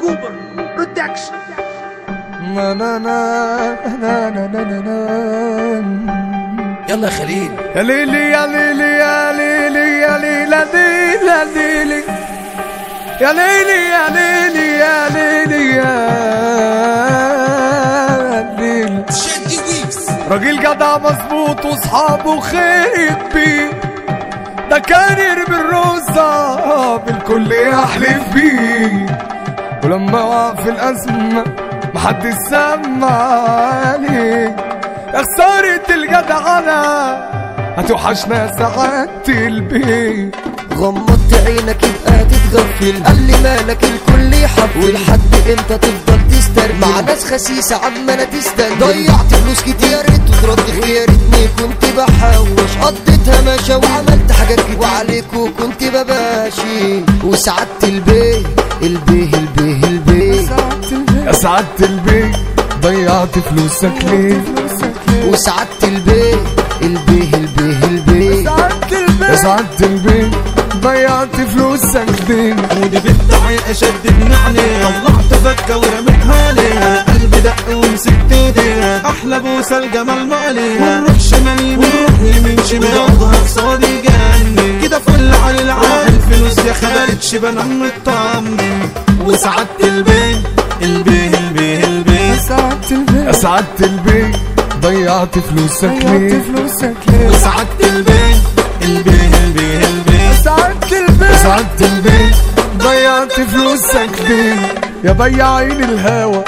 كوبر production نا نا نا نا نا نا نا نا يلا يا خليل. يا ليلي يا ليلي يا ليلي يا ليلي يا ليلي. يا ليلي يا ليلي يا ليلي يا ليلي. راجل جدع مظبوط واصحابه خير بيه ده كان يرمي الرزة بالكل يحلف بيه ولما وقع في الأزمة محدش سمع عليه يا خسارة الجدعنة هتوحشنا ساعات البيت غمضت عينك يبقى تتغفل. قال لي مالك الكل يحفل. لحد إمتى تفضل تسترجل مع ناس خسيسة عمالة تستنجل ضيعت فلوس كتير يا ريت ترد خير يا ريتني كنت بحوش قضيتها ماشى وعملت حاجات كتير. وعليكوا كنت بباشي. وسعدت البيه البيه سعادة البيت ضيعت فلوسك ليه؟ وسعدت البيه البيه البيه البيه. سعادة البيت ضيعت فلوسك ليه؟ ودي بالدعي اشددني عليها طلعت فكه ورميتها عليها قلبي دق ومسكت ايديها. أحلى بوسة الجمال ما عليها ونروح شمال يمين يمين شمال ظهر صادي جنن كده فل على العالم. الفلوس يا خدتش بنام مطمن وسعدت سعادة البيت ضيعت فلوسك ليه؟ وسعدت البيه البيه البيه البيه يا سعادة البيت. ضيعت فلوسك ليه؟ يا بياعين الهوى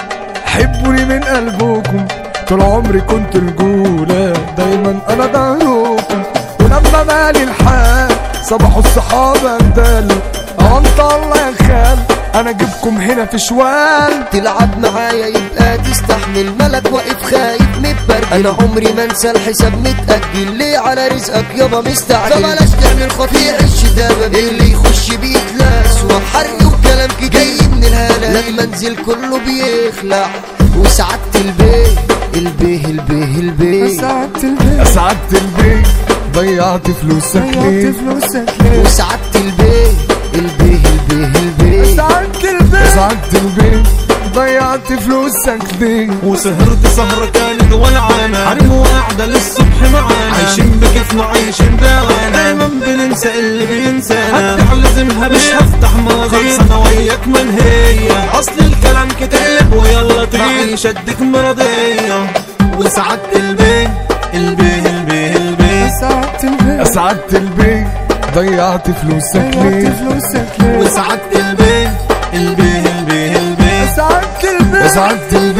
حبوني من قلبكم. طول عمري كنت رجولة دايما أنا ظهركم ولما مالي الحال صبحوا الصحابة اندالوا آه انت الله يا خال أنا أجيبكم هنا في شوال. تلعب معايا يبقى تستحمل ملك واقف خايف متبرجل أنا عمري ما انسى الحساب متأجل. ليه على رزقك يابا مستعجل؟ فبلاش تعمل خطير الشدابة اللي يخش بيتلاس. وحرق وكلام كتير. جاي من الهنا. لما انزل كله بيخلع. وسعدت البيه البيه البيه. البيه يا سعادة البيت. ضيعت فلوسك ليه؟ وسعدت فلوسك ليه وسهرت سهرة كانت ولعانة حريم وقاعدة للصبح معانا. عايشين بكيفنا عايشين بوانا دايما بننسى اللي بينسانا. هتعلزمها مش هفتح مواضيع أنا وياك من هي. أصل الكلام كتير. ويلا طير شدك مرضية وسعدت البيه البيه البيه البيه يا سعادة البيت. ضيعت فلوسك ليه؟ وسعدت البيه Azad